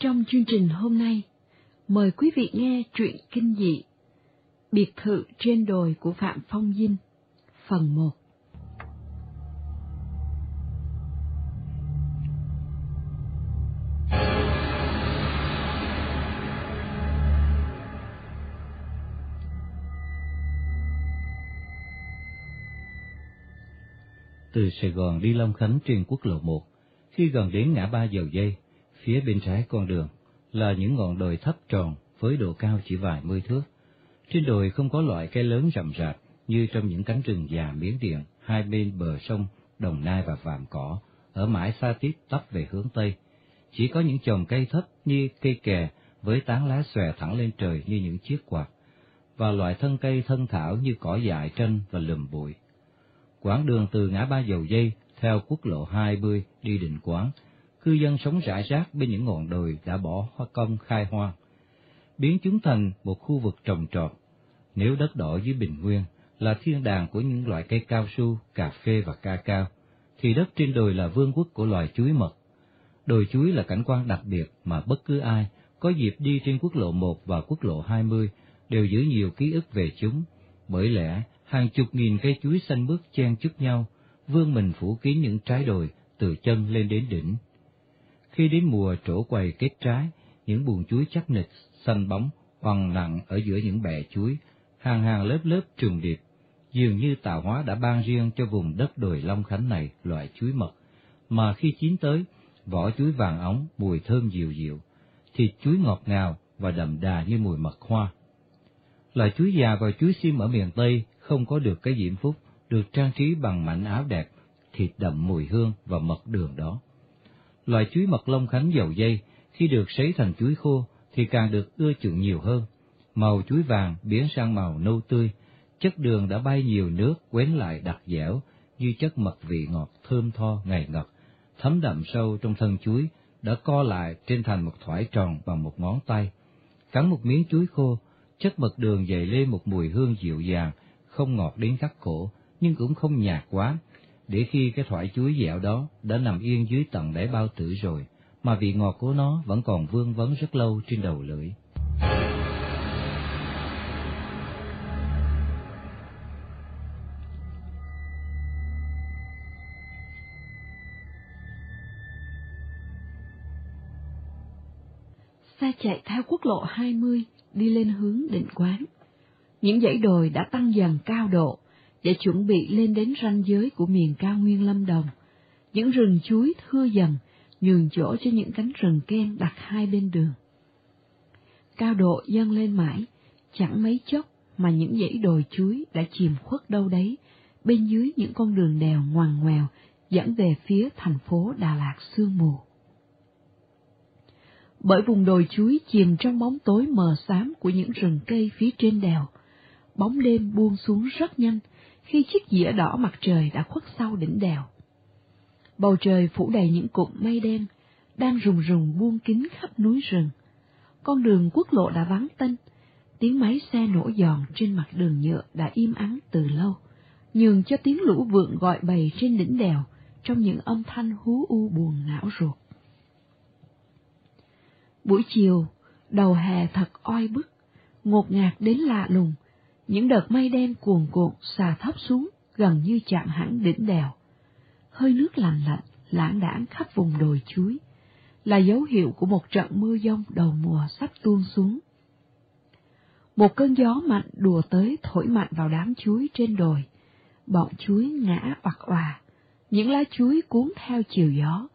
Trong chương trình hôm nay, mời quý vị nghe truyện kinh dị Biệt thự trên đồi của Phạm Phong Dinh, phần 1. Từ Sài Gòn đi Long Khánh trên quốc lộ 1, khi gần đến ngã ba dầu dây, phía bên trái con đường là những ngọn đồi thấp tròn với độ cao chỉ vài mươi thước. Trên đồi không có loại cây lớn rậm rạp như trong những cánh rừng già miến điện hai bên bờ sông Đồng Nai và Vàm Cỏ, ở mãi xa tít tấp về hướng Tây. Chỉ có những chồng cây thấp như cây kè với tán lá xòe thẳng lên trời như những chiếc quạt, và loại thân cây thân thảo như cỏ dại tranh và lùm bụi. Quãng đường từ ngã ba dầu dây theo quốc lộ 20 đi định quán, cư dân sống rải rác bên những ngọn đồi đã bỏ hoa công khai hoa biến chúng thành một khu vực trồng trọt. Nếu đất đỏ dưới bình nguyên là thiên đàng của những loại cây cao su, cà phê và ca cao, thì đất trên đồi là vương quốc của loài chuối mật. Đồi chuối là cảnh quan đặc biệt mà bất cứ ai có dịp đi trên quốc lộ 1 và quốc lộ 20 đều giữ nhiều ký ức về chúng, bởi lẽ hàng chục nghìn cây chuối xanh mướt chen chúc nhau, vương mình phủ kín những trái đồi từ chân lên đến đỉnh. Khi đến mùa trổ quầy kết trái, những buồng chuối chắc nịch, xanh bóng, hoàng nặng ở giữa những bè chuối, hàng hàng lớp lớp trùng điệp, dường như tạo hóa đã ban riêng cho vùng đất đồi Long Khánh này loại chuối mật, mà khi chín tới, vỏ chuối vàng óng, mùi thơm dịu dịu, thịt chuối ngọt ngào và đậm đà như mùi mật hoa. Loại chuối già và chuối xiêm ở miền Tây không có được cái diễm phúc, được trang trí bằng mảnh áo đẹp, thịt đậm mùi hương và mật đường đó. Loài chuối mật lông Khánh dầu dây, khi được sấy thành chuối khô thì càng được ưa chuộng nhiều hơn. Màu chuối vàng biến sang màu nâu tươi, chất đường đã bay nhiều nước quén lại đặc dẻo như chất mật vị ngọt thơm tho ngày ngật, thấm đậm sâu trong thân chuối, đã co lại trên thành một thoải tròn bằng một ngón tay. Cắn một miếng chuối khô, chất mật đường dậy lên một mùi hương dịu dàng, không ngọt đến khắc cổ, nhưng cũng không nhạt quá, để khi cái thoải chuối dẻo đó đã nằm yên dưới tầng đáy bao tử rồi, mà vị ngọt của nó vẫn còn vương vấn rất lâu trên đầu lưỡi. Xe chạy theo quốc lộ 20 đi lên hướng định quán. Những dãy đồi đã tăng dần cao độ để chuẩn bị lên đến ranh giới của miền cao nguyên Lâm Đồng. Những rừng chuối thưa dần, nhường chỗ cho những cánh rừng ken đặt hai bên đường. Cao độ dâng lên mãi, chẳng mấy chốc mà những dãy đồi chuối đã chìm khuất đâu đấy, bên dưới những con đường đèo ngoằn ngoèo dẫn về phía thành phố Đà Lạt sương mù. Bởi vùng đồi chuối chìm trong bóng tối mờ xám của những rừng cây phía trên đèo, bóng đêm buông xuống rất nhanh khi chiếc dĩa đỏ mặt trời đã khuất sau đỉnh đèo. Bầu trời phủ đầy những cụm mây đen, đang rùng rùng buông kín khắp núi rừng. Con đường quốc lộ đã vắng tênh, tiếng máy xe nổ giòn trên mặt đường nhựa đã im ắng từ lâu, nhường cho tiếng lũ vượn gọi bầy trên đỉnh đèo trong những âm thanh hú u buồn não ruột. Buổi chiều, đầu hè thật oi bức, ngột ngạt đến lạ lùng, những đợt mây đen cuồn cuộn xà thấp xuống gần như chạm hẳn đỉnh đèo. Hơi nước lạnh lạnh, lãng đãng khắp vùng đồi chuối, là dấu hiệu của một trận mưa giông đầu mùa sắp tuôn xuống. Một cơn gió mạnh đùa tới thổi mạnh vào đám chuối trên đồi, bọn chuối ngã oặt òa, những lá chuối cuốn theo chiều gió,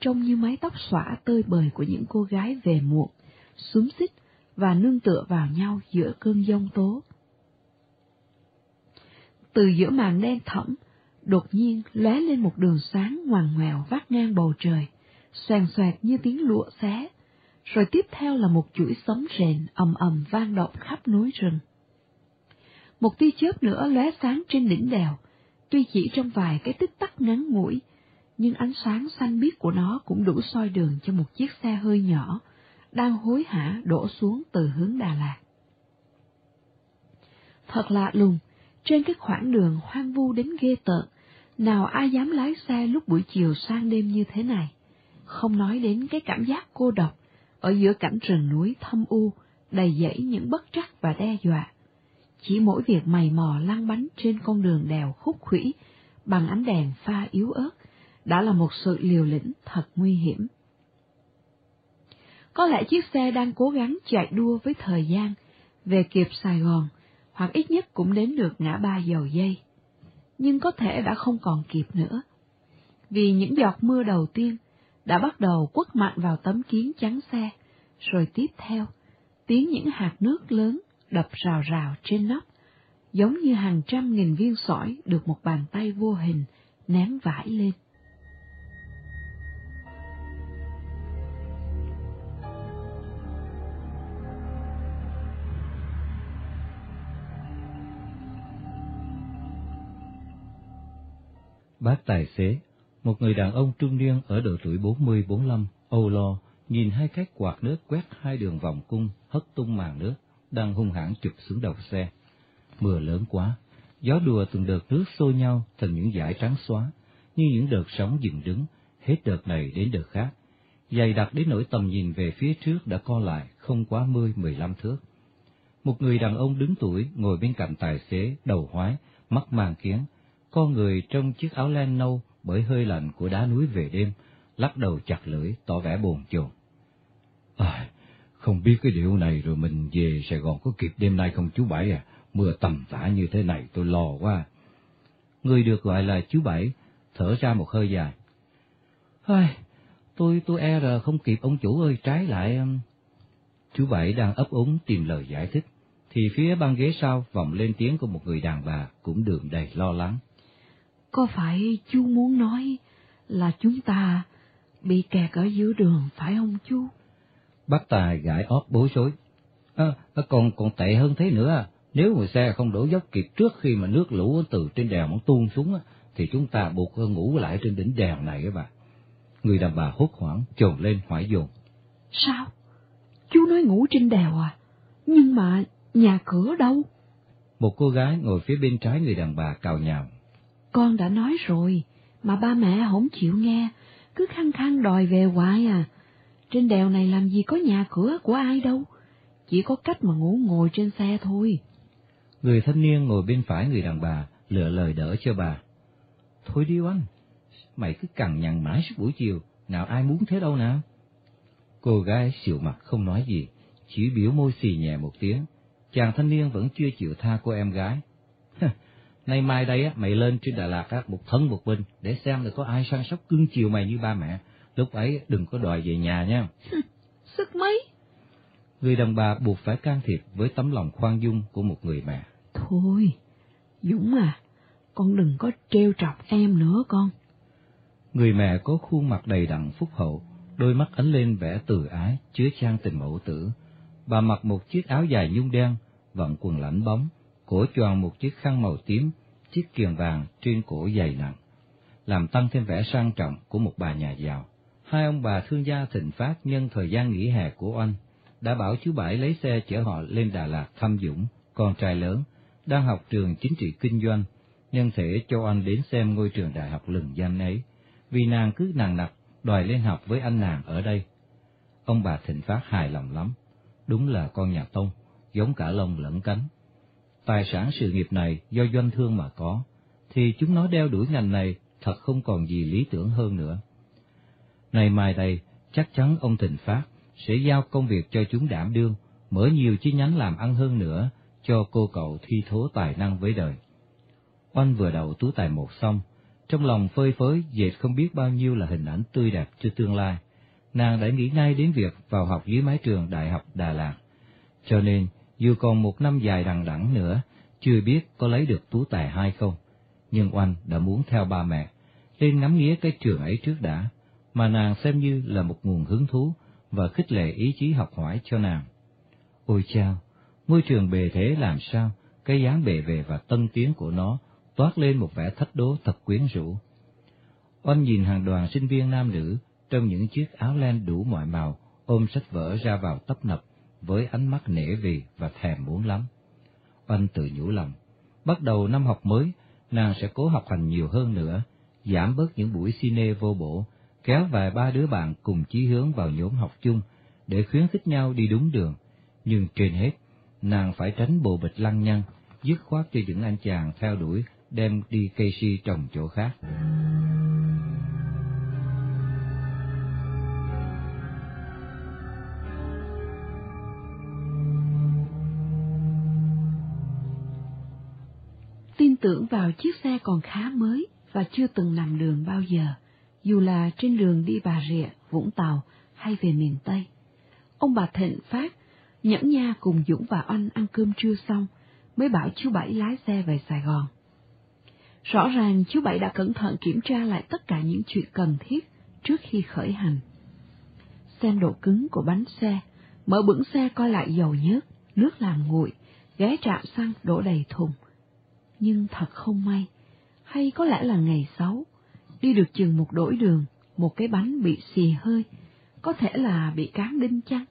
trông như mái tóc xõa tơi bời của những cô gái về muộn, xúm xích và nương tựa vào nhau giữa cơn giông tố. Từ giữa màn đen thẫm, đột nhiên lóe lên một đường sáng ngoằn ngoèo vắt ngang bầu trời, xoèn xoẹt như tiếng lụa xé, rồi tiếp theo là một chuỗi sấm rền ầm ầm vang động khắp núi rừng. Một tia chớp nữa lóe sáng trên đỉnh đèo, tuy chỉ trong vài cái tích tắc ngắn ngủi, nhưng ánh sáng xanh biếc của nó cũng đủ soi đường cho một chiếc xe hơi nhỏ, đang hối hả đổ xuống từ hướng Đà Lạt. Thật lạ lùng, trên cái khoảng đường hoang vu đến ghê tợn, nào ai dám lái xe lúc buổi chiều sang đêm như thế này, không nói đến cái cảm giác cô độc ở giữa cảnh rừng núi thâm u, đầy dẫy những bất trắc và đe dọa. Chỉ mỗi việc mày mò lăn bánh trên con đường đèo khúc khủy bằng ánh đèn pha yếu ớt đã là một sự liều lĩnh thật nguy hiểm. Có lẽ chiếc xe đang cố gắng chạy đua với thời gian, về kịp Sài Gòn, hoặc ít nhất cũng đến được ngã ba dầu dây. Nhưng có thể đã không còn kịp nữa. Vì những giọt mưa đầu tiên đã bắt đầu quất mạnh vào tấm kiến chắn xe, rồi tiếp theo, tiếng những hạt nước lớn đập rào rào trên nóc, giống như hàng trăm nghìn viên sỏi được một bàn tay vô hình ném vải lên. Bác tài xế, một người đàn ông trung niên ở độ tuổi 40-45, âu lo, nhìn hai khách quạt nước quét hai đường vòng cung, hất tung màn nước, đang hung hãn chụp xuống đầu xe. Mưa lớn quá, gió đùa từng đợt nước xô nhau thành những dải trắng xóa, như những đợt sóng dừng đứng, hết đợt này đến đợt khác. Dày đặc đến nỗi tầm nhìn về phía trước đã co lại không quá mươi mười lăm thước. Một người đàn ông đứng tuổi ngồi bên cạnh tài xế, đầu hoái, mắt màng kiến, con người trong chiếc áo len nâu bởi hơi lạnh của đá núi về đêm, lắc đầu chặt lưỡi, tỏ vẻ buồn chồn. À, không biết cái điều này rồi mình về Sài Gòn có kịp đêm nay không chú Bảy à? Mưa tầm tã như thế này tôi lo quá. Người được gọi là chú Bảy, thở ra một hơi dài. Ai, tôi tôi e là không kịp ông chủ ơi, trái lại... Um, chú Bảy đang ấp úng tìm lời giải thích, thì phía băng ghế sau vọng lên tiếng của một người đàn bà cũng đường đầy lo lắng. Có phải chú muốn nói là chúng ta bị kẹt ở giữa đường phải không chú? Bác Tài gãi ót bối rối. À, còn còn tệ hơn thế nữa, nếu mà xe không đổ dốc kịp trước khi mà nước lũ từ trên đèo nó tuôn xuống, thì chúng ta buộc ngủ lại trên đỉnh đèo này các bạn. Người đàn bà hốt hoảng trồn lên hỏi dồn. Sao? Chú nói ngủ trên đèo à? Nhưng mà nhà cửa đâu? Một cô gái ngồi phía bên trái người đàn bà cào nhào. Con đã nói rồi, mà ba mẹ không chịu nghe, cứ khăng khăng đòi về hoài à. Trên đèo này làm gì có nhà cửa của ai đâu, chỉ có cách mà ngủ ngồi trên xe thôi. Người thanh niên ngồi bên phải người đàn bà, lựa lời đỡ cho bà. Thôi đi anh, mày cứ cằn nhằn mãi suốt buổi chiều, nào ai muốn thế đâu nào. Cô gái xịu mặt không nói gì, chỉ biểu môi xì nhẹ một tiếng. Chàng thanh niên vẫn chưa chịu tha cô em gái. Nay mai đây á, mày lên trên Đà Lạt á, một thân một mình, để xem là có ai săn sóc cưng chiều mày như ba mẹ. Lúc ấy đừng có đòi về nhà nha. Sức mấy? Người đàn bà buộc phải can thiệp với tấm lòng khoan dung của một người mẹ. Thôi, Dũng à, con đừng có trêu trọc em nữa con. Người mẹ có khuôn mặt đầy đặn phúc hậu, đôi mắt ánh lên vẻ từ ái, chứa chan tình mẫu tử. Bà mặc một chiếc áo dài nhung đen, vận quần lãnh bóng, cổ choàng một chiếc khăn màu tím, chiếc kiềng vàng trên cổ dày nặng, làm tăng thêm vẻ sang trọng của một bà nhà giàu. Hai ông bà thương gia thịnh phát nhân thời gian nghỉ hè của anh đã bảo chú Bảy lấy xe chở họ lên Đà Lạt thăm Dũng, con trai lớn, đang học trường chính trị kinh doanh, nhân thể cho anh đến xem ngôi trường đại học lừng danh ấy, vì nàng cứ nàng nặc đòi lên học với anh nàng ở đây. Ông bà Thịnh Phát hài lòng lắm, đúng là con nhà Tông, giống cả lông lẫn cánh. Tài sản sự nghiệp này do doanh thương mà có, thì chúng nó đeo đuổi ngành này thật không còn gì lý tưởng hơn nữa. Này mai đây, chắc chắn ông Thịnh Phát sẽ giao công việc cho chúng đảm đương, mở nhiều chi nhánh làm ăn hơn nữa cho cô cậu thi thố tài năng với đời. Oanh vừa đầu tú tài một xong, trong lòng phơi phới dệt không biết bao nhiêu là hình ảnh tươi đẹp cho tương lai. Nàng đã nghĩ ngay đến việc vào học dưới mái trường Đại học Đà Lạt. Cho nên, dù còn một năm dài đằng đẵng nữa, chưa biết có lấy được tú tài hay không. Nhưng Oanh đã muốn theo ba mẹ, lên ngắm nghía cái trường ấy trước đã, mà nàng xem như là một nguồn hứng thú và khích lệ ý chí học hỏi cho nàng. Ôi chao, ngôi trường bề thế làm sao, cái dáng bề về và tân tiến của nó toát lên một vẻ thách đố thật quyến rũ. Oanh nhìn hàng đoàn sinh viên nam nữ trong những chiếc áo len đủ mọi màu, ôm sách vở ra vào tấp nập, với ánh mắt nể vì và thèm muốn lắm. Oanh tự nhủ lòng, bắt đầu năm học mới, nàng sẽ cố học hành nhiều hơn nữa, giảm bớt những buổi cine vô bổ, kéo vài ba đứa bạn cùng chí hướng vào nhóm học chung, để khuyến khích nhau đi đúng đường, nhưng trên hết, nàng phải tránh bộ bịch lăng nhăng, dứt khoát cho những anh chàng theo đuổi đem đi cây si trồng chỗ khác. Tưởng vào chiếc xe còn khá mới và chưa từng nằm đường bao giờ, dù là trên đường đi Bà Rịa, Vũng Tàu hay về miền Tây. Ông bà Thịnh Phát nhẫn nha cùng Dũng và Oanh ăn cơm trưa xong, mới bảo chú Bảy lái xe về Sài Gòn. Rõ ràng chú Bảy đã cẩn thận kiểm tra lại tất cả những chuyện cần thiết trước khi khởi hành. Xem độ cứng của bánh xe, mở bửng xe coi lại dầu nhớt, nước làm nguội, ghé trạm xăng đổ đầy thùng. Nhưng thật không may, hay có lẽ là ngày xấu, đi được chừng một đổi đường, một cái bánh bị xì hơi, có thể là bị cán đinh chăng?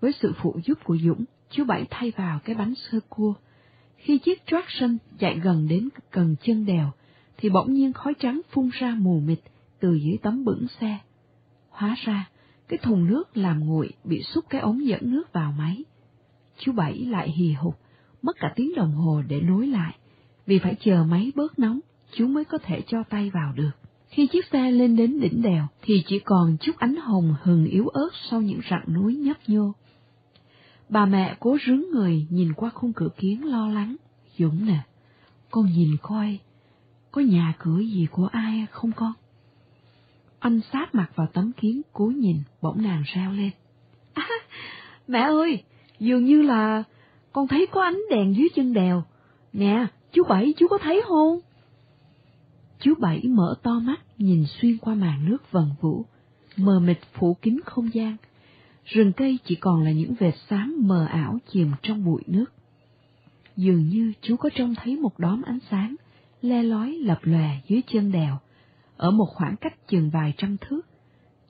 Với sự phụ giúp của Dũng, chú Bảy thay vào cái bánh sơ cua. Khi chiếc traction chạy gần đến cần chân đèo, thì bỗng nhiên khói trắng phun ra mù mịt từ dưới tấm bửng xe. Hóa ra, cái thùng nước làm nguội bị xúc cái ống dẫn nước vào máy. Chú Bảy lại hì hục, mất cả tiếng đồng hồ để nối lại, vì phải chờ máy bớt nóng, chú mới có thể cho tay vào được. Khi chiếc xe lên đến đỉnh đèo thì chỉ còn chút ánh hồng hừng yếu ớt sau những rặng núi nhấp nhô. Bà mẹ cố rướng người nhìn qua khung cửa kiến lo lắng. Dũng nè, con nhìn coi, có nhà cửa gì của ai không con? Anh sát mặt vào tấm kiến cố nhìn, bỗng nàng reo lên. À, mẹ ơi, dường như là con thấy có ánh đèn dưới chân đèo. Nè, chú Bảy chú có thấy không? Chú Bảy mở to mắt nhìn xuyên qua màn nước vần vũ, mờ mịt phủ kín không gian. Rừng cây chỉ còn là những vệt xám mờ ảo chìm trong bụi nước. Dường như chú có trông thấy một đóm ánh sáng, le lói lập lòe dưới chân đèo, ở một khoảng cách chừng vài trăm thước.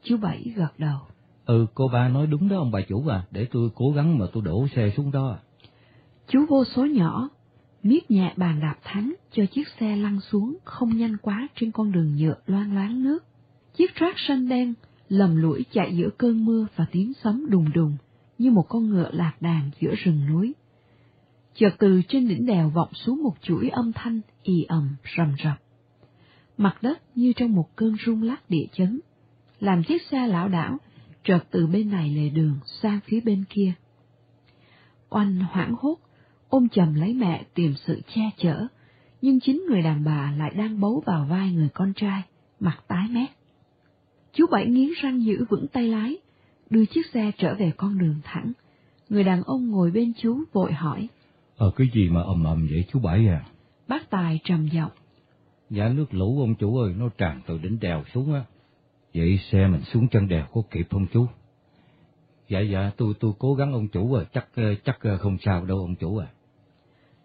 Chú Bảy gật đầu. Ừ, cô ba nói đúng đó ông bà chủ à, để tôi cố gắng mà tôi đổ xe xuống đó. À. Chú vô số nhỏ, miết nhẹ bàn đạp thắng cho chiếc xe lăn xuống không nhanh quá trên con đường nhựa loang loáng nước. Chiếc traction đen lầm lũi chạy giữa cơn mưa và tiếng sấm đùng đùng như một con ngựa lạc đàn giữa rừng núi. Chợt từ trên đỉnh đèo vọng xuống một chuỗi âm thanh ì ầm rầm rập. Mặt đất như trong một cơn rung lắc địa chấn, làm chiếc xe lão đảo trượt từ bên này lề đường sang phía bên kia. Oanh hoảng hốt ôm chầm lấy mẹ tìm sự che chở, nhưng chính người đàn bà lại đang bấu vào vai người con trai, mặt tái mét. Chú Bảy nghiến răng giữ vững tay lái, đưa chiếc xe trở về con đường thẳng. Người đàn ông ngồi bên chú vội hỏi. Ờ cái gì mà ầm ầm vậy chú Bảy à? Bác Tài trầm giọng. Dạ nước lũ ông chủ ơi, nó tràn từ đỉnh đèo xuống á. Vậy xe mình xuống chân đèo có kịp không chú? Dạ dạ, tôi tôi cố gắng ông chủ à, chắc chắc không sao đâu ông chủ à.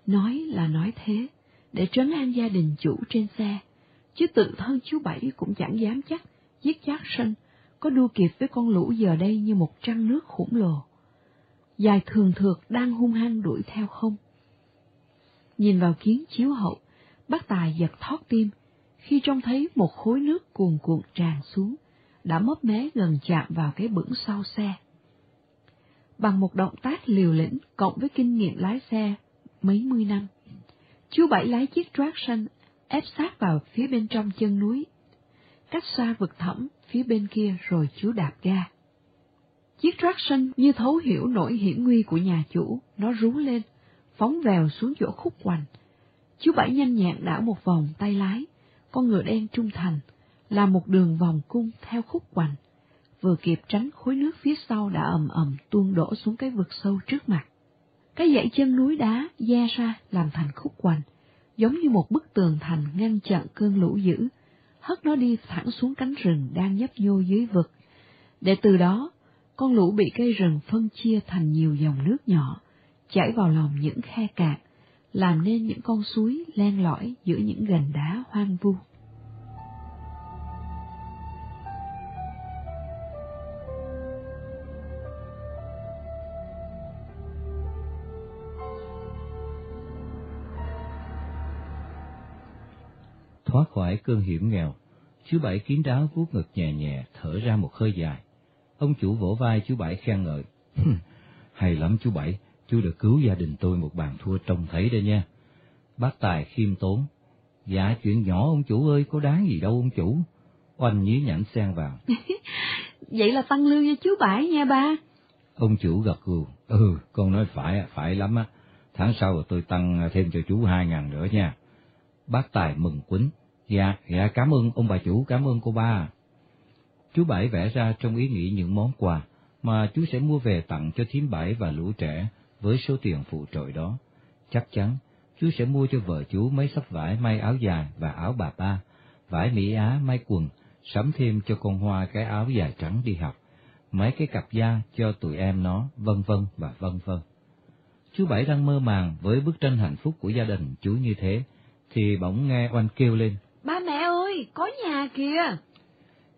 Nói là nói thế, để trấn an gia đình chủ trên xe, chứ tự thân chú Bảy cũng chẳng dám chắc giết chát sân có đua kịp với con lũ giờ đây như một trăng nước khổng lồ. Dài thường thượt đang hung hăng đuổi theo không. Nhìn vào kiến chiếu hậu, bác tài giật thót tim khi trông thấy một khối nước cuồn cuộn tràn xuống, đã mấp mé gần chạm vào cái bửng sau xe. Bằng một động tác liều lĩnh cộng với kinh nghiệm lái xe mấy mươi năm, chú Bảy lái chiếc traction ép sát vào phía bên trong chân núi cách xa vực thẳm phía bên kia rồi chú đạp ga. Chiếc traction như thấu hiểu nỗi hiểm nguy của nhà chủ, nó rú lên, phóng vèo xuống chỗ khúc quanh. Chú Bảy nhanh nhẹn đảo một vòng tay lái, con ngựa đen trung thành, làm một đường vòng cung theo khúc quanh, vừa kịp tránh khối nước phía sau đã ầm ầm tuôn đổ xuống cái vực sâu trước mặt. Cái dãy chân núi đá da ra làm thành khúc quanh, giống như một bức tường thành ngăn chặn cơn lũ dữ, hất nó đi thẳng xuống cánh rừng đang nhấp nhô dưới vực, để từ đó con lũ bị cây rừng phân chia thành nhiều dòng nước nhỏ, chảy vào lòng những khe cạn, làm nên những con suối len lỏi giữa những gành đá hoang vu. Thoát khỏi cơn hiểm nghèo, chú Bảy kín đáo vuốt ngực nhẹ nhẹ, thở ra một hơi dài. Ông chủ vỗ vai chú Bảy khen ngợi. Hay lắm chú Bảy, chú đã cứu gia đình tôi một bàn thua trông thấy đây nha. Bác Tài khiêm tốn. Dạ chuyện nhỏ ông chủ ơi, có đáng gì đâu ông chủ. Oanh nhí nhảnh xen vào. Vậy là tăng lương cho chú Bảy nha ba. Ông chủ gật gù. Ừ, con nói phải, phải lắm á. Tháng sau tôi tăng thêm cho chú hai ngàn nữa nha. Bác Tài mừng quýnh. Dạ, dạ cảm ơn ông bà chủ, cảm ơn cô ba. Chú Bảy vẽ ra trong ý nghĩ những món quà mà chú sẽ mua về tặng cho thím Bảy và lũ trẻ với số tiền phụ trội đó. Chắc chắn chú sẽ mua cho vợ chú mấy sắp vải may áo dài và áo bà ba, vải Mỹ Á may quần, sắm thêm cho con Hoa cái áo dài trắng đi học, mấy cái cặp da cho tụi em nó, vân vân và vân vân. Chú Bảy đang mơ màng với bức tranh hạnh phúc của gia đình chú như thế, thì bỗng nghe oanh kêu lên. Ba mẹ ơi, có nhà kìa!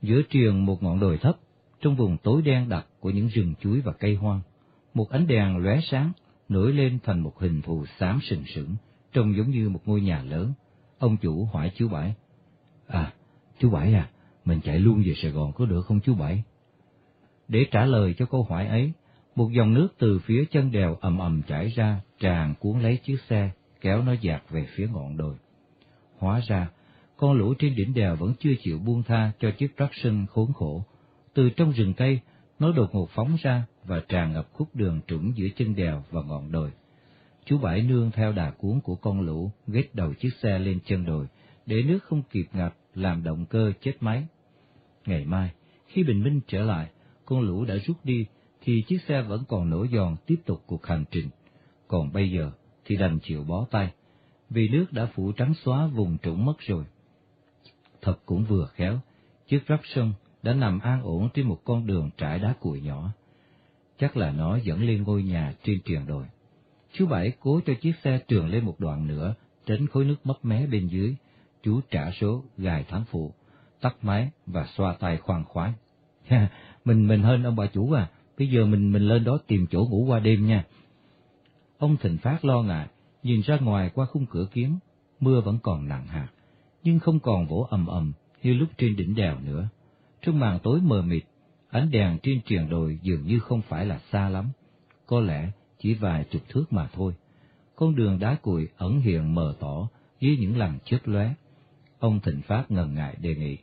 Giữa triền một ngọn đồi thấp, trong vùng tối đen đặc của những rừng chuối và cây hoang, một ánh đèn lóe sáng nổi lên thành một hình thù xám sừng sững, trông giống như một ngôi nhà lớn. Ông chủ hỏi chú Bảy, À, chú Bảy à, mình chạy luôn về Sài Gòn có được không chú Bảy? Để trả lời cho câu hỏi ấy, một dòng nước từ phía chân đèo ầm ầm chảy ra, tràn cuốn lấy chiếc xe, kéo nó dạt về phía ngọn đồi. Hóa ra, con lũ trên đỉnh đèo vẫn chưa chịu buông tha cho chiếc Traction khốn khổ. Từ trong rừng cây, nó đột ngột phóng ra và tràn ngập khúc đường trũng giữa chân đèo và ngọn đồi. Chú Bảy nương theo đà cuốn của con lũ, ghét đầu chiếc xe lên chân đồi, để nước không kịp ngập làm động cơ chết máy. Ngày mai, khi bình minh trở lại, con lũ đã rút đi, thì chiếc xe vẫn còn nổ giòn tiếp tục cuộc hành trình. Còn bây giờ thì đành chịu bó tay, vì nước đã phủ trắng xóa vùng trũng mất rồi. Thật cũng vừa khéo, chiếc rắp sân đã nằm an ổn trên một con đường trải đá cuội nhỏ. Chắc là nó dẫn lên ngôi nhà trên triền đồi. Chú Bảy cố cho chiếc xe trường lên một đoạn nữa, tránh khối nước mấp mé bên dưới. Chú trả số, gài thắng phụ, tắt máy và xoa tay khoan khoái. mình mình hơn ông bà chủ à, bây giờ mình mình lên đó tìm chỗ ngủ qua đêm nha. Ông Thịnh Phát lo ngại, nhìn ra ngoài qua khung cửa kiến, mưa vẫn còn nặng hạt, nhưng không còn vỗ ầm ầm như lúc trên đỉnh đèo nữa. Trong màn tối mờ mịt, ánh đèn trên triền đồi dường như không phải là xa lắm, có lẽ chỉ vài chục thước mà thôi. Con đường đá cuội ẩn hiện mờ tỏ dưới những lằn chớp lóe. Ông Thịnh Phát ngần ngại đề nghị,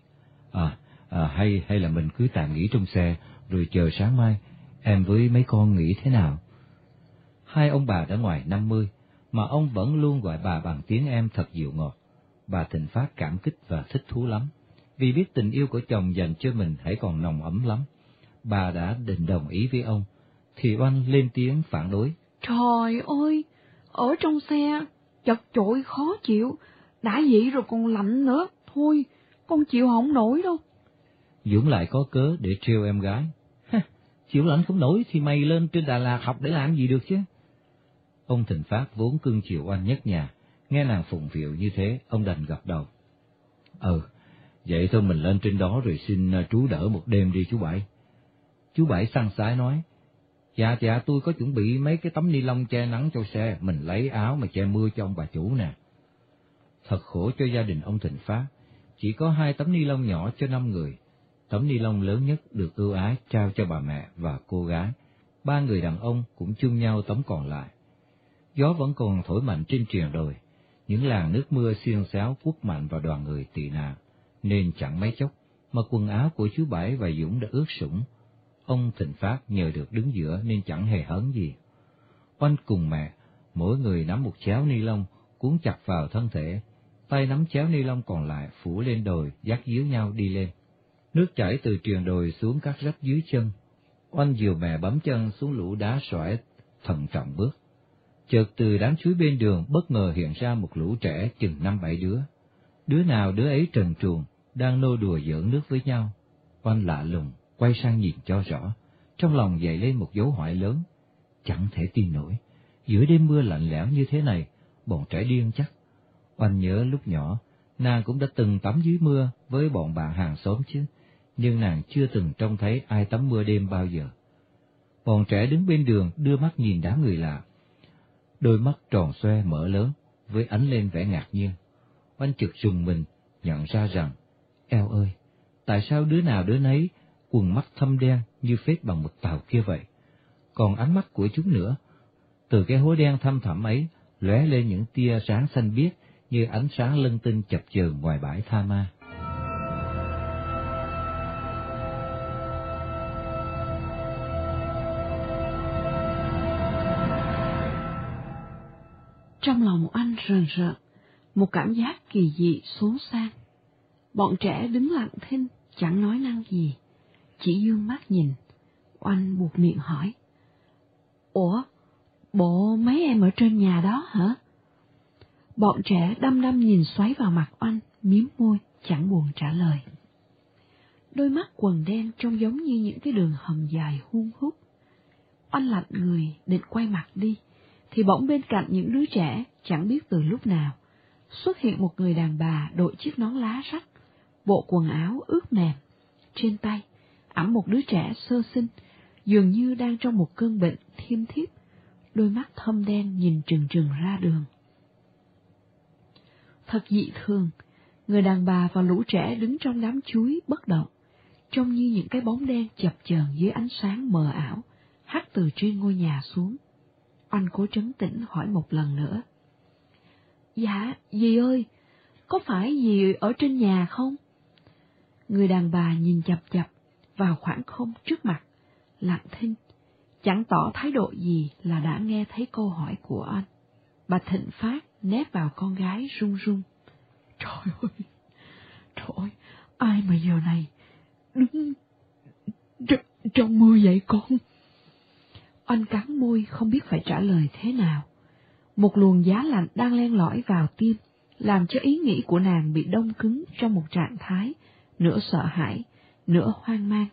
à, à, hay hay là mình cứ tạm nghỉ trong xe, rồi chờ sáng mai, em với mấy con nghĩ thế nào? Hai ông bà đã ngoài năm mươi, mà ông vẫn luôn gọi bà bằng tiếng em thật dịu ngọt. Bà Thịnh Phát cảm kích và thích thú lắm, vì biết tình yêu của chồng dành cho mình hãy còn nồng ấm lắm. Bà đã định đồng ý với ông, thì oanh lên tiếng phản đối. Trời ơi, ở trong xe, chật chội khó chịu, đã vậy rồi còn lạnh nữa, thôi, con chịu không nổi đâu. Dũng lại có cớ để trêu em gái. chịu lạnh không nổi thì mày lên trên Đà Lạt học để làm gì được chứ? Ông Thịnh Phát vốn cưng chiều oanh nhất nhà, nghe nàng phụng phiệu như thế, ông đành gật đầu. Ừ, vậy thôi mình lên trên đó rồi xin à, chú đỡ một đêm đi chú Bảy. Chú Bảy săn sái nói, Dạ dạ tôi có chuẩn bị mấy cái tấm ni lông che nắng cho xe, mình lấy áo mà che mưa cho ông bà chủ nè. Thật khổ cho gia đình ông Thịnh Phát, chỉ có hai tấm ni lông nhỏ cho năm người. Tấm ni lông lớn nhất được ưu ái trao cho bà mẹ và cô gái. Ba người đàn ông cũng chung nhau tấm còn lại. Gió vẫn còn thổi mạnh trên triền đồi, những làn nước mưa xiên xáo quất mạnh vào đoàn người tị nạn, nên chẳng mấy chốc mà quần áo của chú Bảy và Dũng đã ướt sũng. Ông Thịnh Phát nhờ được đứng giữa nên chẳng hề hấn gì. Oanh cùng mẹ, mỗi người nắm một chéo ni lông cuốn chặt vào thân thể, tay nắm chéo ni lông còn lại phủ lên đồi dắt díu nhau đi lên. Nước chảy từ triền đồi xuống các rách dưới chân. Oanh dìu mẹ bấm chân xuống lũ đá xoải thận trọng bước chợt từ đám chuối bên đường bất ngờ hiện ra một lũ trẻ chừng năm bảy đứa. Đứa nào đứa ấy trần truồng, đang nô đùa giỡn nước với nhau. Oanh lạ lùng, quay sang nhìn cho rõ, trong lòng dậy lên một dấu hỏi lớn. Chẳng thể tin nổi, giữa đêm mưa lạnh lẽo như thế này, bọn trẻ điên chắc. Oanh nhớ lúc nhỏ, nàng cũng đã từng tắm dưới mưa với bọn bạn hàng xóm chứ, nhưng nàng chưa từng trông thấy ai tắm mưa đêm bao giờ. Bọn trẻ đứng bên đường đưa mắt nhìn đám người lạ, đôi mắt tròn xoe mở lớn, với ánh lên vẻ ngạc nhiên. Oanh trực dùng mình, nhận ra rằng, eo ơi, tại sao đứa nào đứa nấy quần mắt thâm đen như phết bằng một tàu kia vậy. Còn ánh mắt của chúng nữa, từ cái hố đen thâm thẳm ấy lóe lên những tia sáng xanh biếc như ánh sáng lân tinh chập chờn ngoài bãi Tha Ma. Rờn rợn, một cảm giác kỳ dị xốn sang. Bọn trẻ đứng lặng thinh, chẳng nói năng gì, chỉ dương mắt nhìn. Oanh buộc miệng hỏi. Ủa, bộ mấy em ở trên nhà đó hả? Bọn trẻ đăm đăm nhìn xoáy vào mặt oanh, miếm môi, chẳng buồn trả lời. Đôi mắt quần đen trông giống như những cái đường hầm dài hun hút. Oanh lạnh người, định quay mặt đi, thì bỗng bên cạnh những đứa trẻ, chẳng biết từ lúc nào, xuất hiện một người đàn bà đội chiếc nón lá rách, bộ quần áo ướt mềm. Trên tay, ẵm một đứa trẻ sơ sinh, dường như đang trong một cơn bệnh thiêm thiếp, đôi mắt thâm đen nhìn trừng trừng ra đường. Thật dị thường, người đàn bà và lũ trẻ đứng trong đám chuối bất động, trông như những cái bóng đen chập chờn dưới ánh sáng mờ ảo, hắt từ trên ngôi nhà xuống. Anh cố trấn tĩnh hỏi một lần nữa. Dạ, dì ơi, có phải dì ở trên nhà không? Người đàn bà nhìn chập chập vào khoảng không trước mặt, lặng thinh, chẳng tỏ thái độ gì là đã nghe thấy câu hỏi của anh. Bà Thịnh Phát nép vào con gái run run. Trời ơi, trời ơi, ai mà giờ này đứng trong mưa vậy con? Anh cắn môi không biết phải trả lời thế nào. Một luồng giá lạnh đang len lỏi vào tim, làm cho ý nghĩ của nàng bị đông cứng trong một trạng thái, nửa sợ hãi, nửa hoang mang.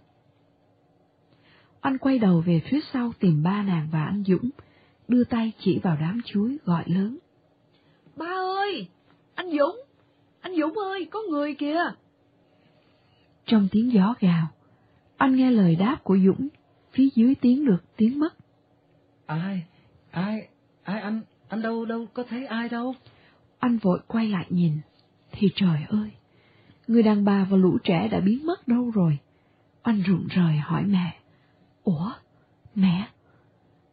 Anh quay đầu về phía sau tìm ba nàng và anh Dũng, đưa tay chỉ vào đám chuối gọi lớn. Ba ơi! Anh Dũng! Anh Dũng ơi! Có người kìa! Trong tiếng gió gào, anh nghe lời đáp của Dũng, phía dưới tiếng được tiếng mất. Ai? Ai? Ai anh? Anh đâu đâu có thấy ai đâu? Anh vội quay lại nhìn, thì trời ơi! Người đàn bà và lũ trẻ đã biến mất đâu rồi? Anh rụng rời hỏi mẹ. Ủa? Mẹ?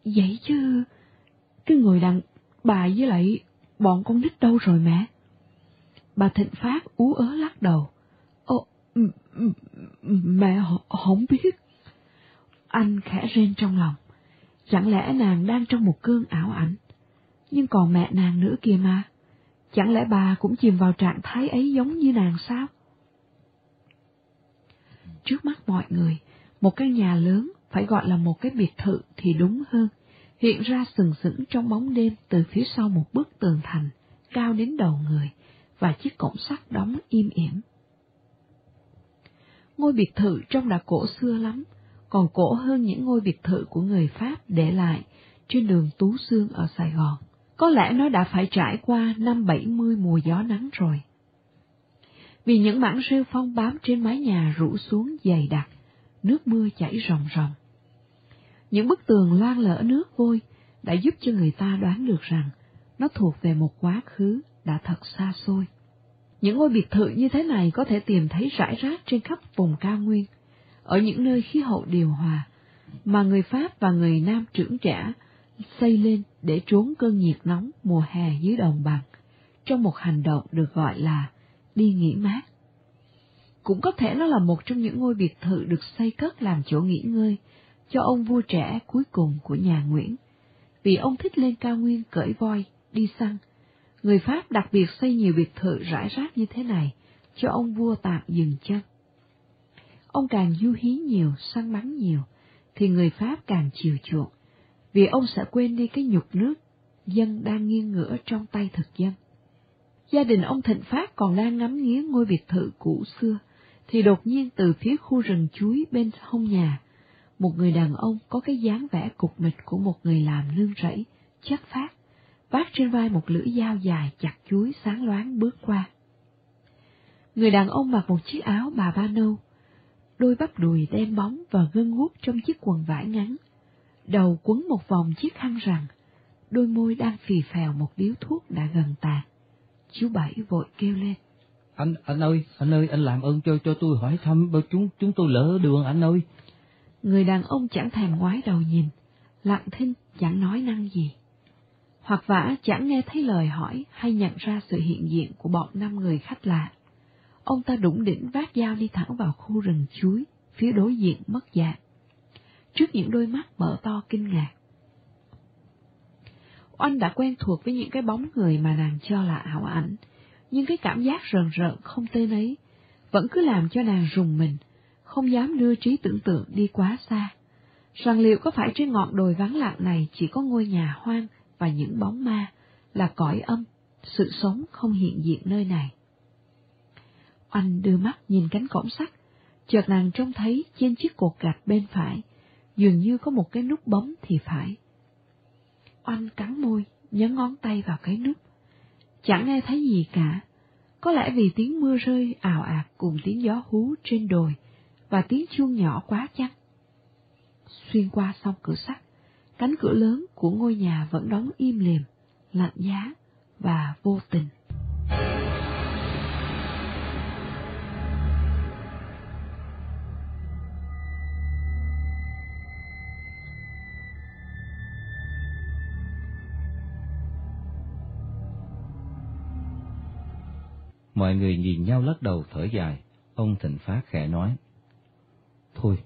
Vậy chứ... Cái người đàn bà với lại bọn con nít đâu rồi mẹ? Bà Thịnh Phát ú ớ lắc đầu. Ồ, mẹ không biết. Anh khẽ rên trong lòng. Chẳng lẽ nàng đang trong một cơn ảo ảnh? Nhưng còn mẹ nàng nữa kìa mà. Chẳng lẽ bà cũng chìm vào trạng thái ấy giống như nàng sao? Trước mắt mọi người, một căn nhà lớn, phải gọi là một cái biệt thự thì đúng hơn, hiện ra sừng sững trong bóng đêm từ phía sau một bức tường thành, cao đến đầu người, và chiếc cổng sắt đóng im ỉm. Ngôi biệt thự trông đã cổ xưa lắm, còn cổ hơn những ngôi biệt thự của người Pháp để lại trên đường Tú Sương ở Sài Gòn. Có lẽ nó đã phải trải qua năm bảy mươi mùa gió nắng rồi. Vì những mảng rêu phong bám trên mái nhà rủ xuống dày đặc, nước mưa chảy ròng ròng. Những bức tường loang lỡ nước vôi đã giúp cho người ta đoán được rằng nó thuộc về một quá khứ đã thật xa xôi. Những ngôi biệt thự như thế này có thể tìm thấy rải rác trên khắp vùng cao nguyên, ở những nơi khí hậu điều hòa, mà người Pháp và người Nam trưởng trẻ xây lên để trốn cơn nhiệt nóng mùa hè dưới đồng bằng, trong một hành động được gọi là đi nghỉ mát. Cũng có thể nó là một trong những ngôi biệt thự được xây cất làm chỗ nghỉ ngơi cho ông vua trẻ cuối cùng của nhà Nguyễn, vì ông thích lên cao nguyên cởi voi, đi săn. Người Pháp đặc biệt xây nhiều biệt thự rải rác như thế này cho ông vua tạm dừng chân. Ông càng du hí nhiều, săn bắn nhiều, thì người Pháp càng chiều chuộng, vì ông sẽ quên đi cái nhục nước dân đang nghiêng ngửa trong tay thực dân. Gia đình ông Thịnh Phát còn đang ngắm nghía ngôi biệt thự cũ xưa, thì đột nhiên từ phía khu rừng chuối bên hông nhà, một người đàn ông có cái dáng vẻ cục mịch của một người làm nương rẫy, chất phát, vác trên vai một lưỡi dao dài chặt chuối sáng loáng bước qua. Người đàn ông mặc một chiếc áo bà ba nâu, đôi bắp đùi đen bóng và gân guốc trong chiếc quần vải ngắn, đầu quấn một vòng chiếc khăn rằng, đôi môi đang phì phèo một điếu thuốc đã gần tàn. Chú Bảy vội kêu lên. anh anh ơi, anh ơi, anh làm ơn cho cho tôi hỏi thăm, chúng chúng tôi lỡ đường anh ơi. Người đàn ông chẳng thèm ngoái đầu nhìn, lặng thinh chẳng nói năng gì. Hoặc vả chẳng nghe thấy lời hỏi hay nhận ra sự hiện diện của bọn năm người khách lạ. Ông ta đủng đỉnh vác dao đi thẳng vào khu rừng chuối, phía đối diện mất dạng. Trước những đôi mắt mở to kinh ngạc. Oanh đã quen thuộc với những cái bóng người mà nàng cho là ảo ảnh, nhưng cái cảm giác rờn rợn không tên ấy vẫn cứ làm cho nàng rùng mình, không dám đưa trí tưởng tượng đi quá xa. Rằng liệu có phải trên ngọn đồi vắng lặng này chỉ có ngôi nhà hoang và những bóng ma, là cõi âm, sự sống không hiện diện nơi này. Oanh đưa mắt nhìn cánh cổng sắt, chợt nàng trông thấy trên chiếc cột gạch bên phải, dường như có một cái nút bấm thì phải. Oanh cắn môi, nhấn ngón tay vào cái nút. Chẳng nghe thấy gì cả, có lẽ vì tiếng mưa rơi ào ạt cùng tiếng gió hú trên đồi và tiếng chuông nhỏ quá chắc. Xuyên qua song cửa sắt, cánh cửa lớn của ngôi nhà vẫn đóng im lìm, lạnh giá và vô tình. Mọi người nhìn nhau lắc đầu thở dài, ông Thịnh Phát khẽ nói. Thôi,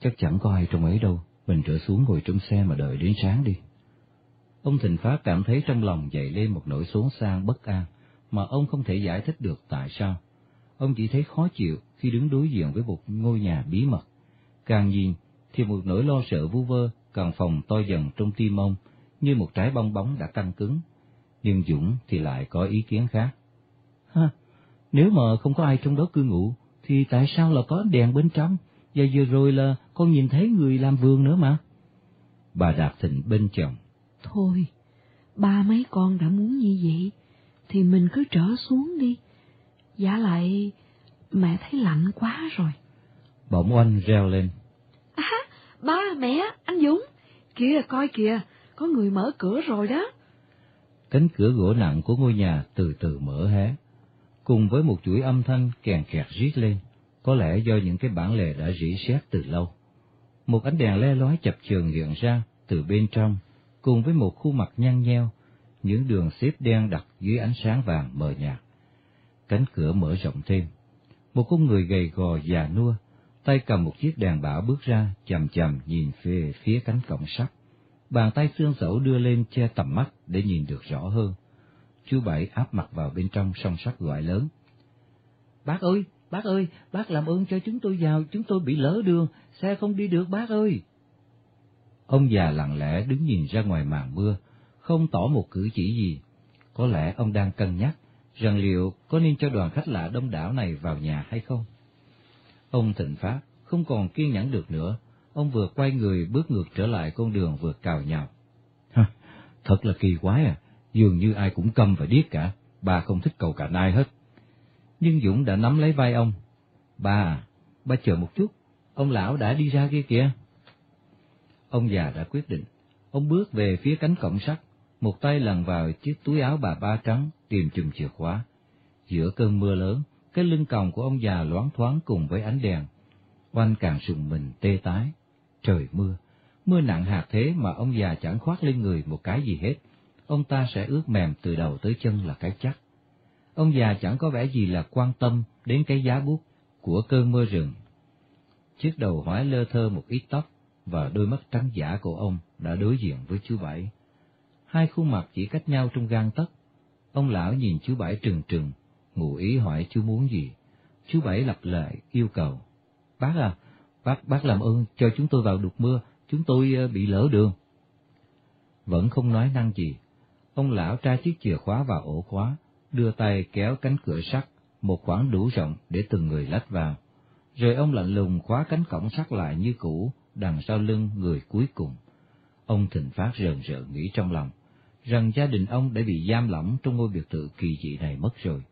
chắc chẳng có ai trong ấy đâu, mình trở xuống ngồi trong xe mà đợi đến sáng đi. Ông Thịnh Phát cảm thấy trong lòng dậy lên một nỗi xốn sang bất an, mà ông không thể giải thích được tại sao. Ông chỉ thấy khó chịu khi đứng đối diện với một ngôi nhà bí mật. Càng nhìn thì một nỗi lo sợ vu vơ càng phòng to dần trong tim ông, như một trái bong bóng đã căng cứng. Nhưng Dũng thì lại có ý kiến khác. Ha, nếu mà không có ai trong đó cư ngụ, thì tại sao là có đèn bên trong? Và vừa rồi là con nhìn thấy người làm vườn nữa mà. Bà Đạt Thịnh bên chồng. Thôi, ba mấy con đã muốn như vậy, thì mình cứ trở xuống đi. Giả lại, mẹ thấy lạnh quá rồi. Bỗng oanh reo lên. À, ba, mẹ, anh Dũng, kìa coi kìa, có người mở cửa rồi đó. Cánh cửa gỗ nặng của ngôi nhà từ từ mở hé, cùng với một chuỗi âm thanh kèn kẹt rít lên, có lẽ do những cái bản lề đã rỉ sét từ lâu. Một ánh đèn le lói chập chờn hiện ra từ bên trong, cùng với một khuôn mặt nhăn nheo, những đường xếp đen đặt dưới ánh sáng vàng mờ nhạt. Cánh cửa mở rộng thêm, một con người gầy gò già nua, tay cầm một chiếc đèn bão bước ra, chầm chầm nhìn về phía cánh cổng sắt. Bàn tay xương sẩu đưa lên che tầm mắt để nhìn được rõ hơn. Chú Bảy áp mặt vào bên trong song sắt gọi lớn. Bác ơi, bác ơi, bác làm ơn cho chúng tôi vào, chúng tôi bị lỡ đường, xe không đi được bác ơi. Ông già lặng lẽ đứng nhìn ra ngoài màn mưa, không tỏ một cử chỉ gì. Có lẽ ông đang cân nhắc rằng liệu có nên cho đoàn khách lạ đông đảo này vào nhà hay không. Ông Thịnh Phát không còn kiên nhẫn được nữa, ông vừa quay người bước ngược trở lại con đường vừa cào nhào. Thật là kỳ quái à, dường như ai cũng câm và điếc cả, Ba không thích cầu cạnh ai hết. Nhưng Dũng đã nắm lấy vai ông. Ba, ba chờ một chút, ông lão đã đi ra kia kìa. Ông già đã quyết định, ông bước về phía cánh cổng sắt, một tay lần vào chiếc túi áo bà ba trắng tìm chùm chìa khóa. Giữa cơn mưa lớn, cái lưng còng của ông già loáng thoáng cùng với ánh đèn. Oanh càng sùng mình tê tái. Trời mưa, mưa nặng hạt thế mà ông già chẳng khoác lên người một cái gì hết. Ông ta sẽ ướt mềm từ đầu tới chân là cái chắc. Ông già chẳng có vẻ gì là quan tâm đến cái giá bút của cơn mưa rừng. Chiếc đầu hói lơ thơ một ít tóc và đôi mắt trắng giả của ông đã đối diện với chú Bảy. Hai khuôn mặt chỉ cách nhau trong gang tấc. Ông lão nhìn chú Bảy trừng trừng, ngụ ý hỏi chú muốn gì. Chú Bảy lặp lại yêu cầu. Bác à, bác bác làm ơn cho chúng tôi vào đục mưa, chúng tôi ờ, bị lỡ đường. Vẫn không nói năng gì, ông lão tra chiếc chìa khóa vào ổ khóa, đưa tay kéo cánh cửa sắt, một khoảng đủ rộng để từng người lách vào. Rồi ông lạnh lùng khóa cánh cổng sắt lại như cũ, đằng sau lưng người cuối cùng. Ông Thịnh Phát rờn rợn nghĩ trong lòng, rằng gia đình ông đã bị giam lỏng trong ngôi biệt thự kỳ dị này mất rồi.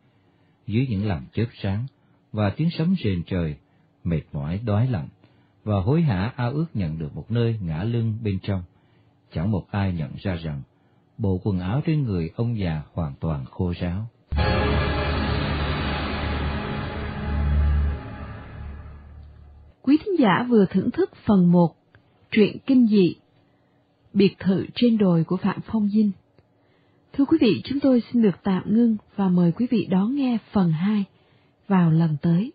Dưới những làn chớp sáng, và tiếng sấm rền trời, mệt mỏi đói lạnh, và hối hả ao ước nhận được một nơi ngã lưng bên trong. Chẳng một ai nhận ra rằng, bộ quần áo trên người ông già hoàn toàn khô ráo. Quý thính giả vừa thưởng thức phần 1 Truyện Kinh Dị Biệt thự trên đồi của Phạm Phong Dinh. Thưa quý vị, chúng tôi xin được tạm ngưng và mời quý vị đón nghe phần 2 vào lần tới.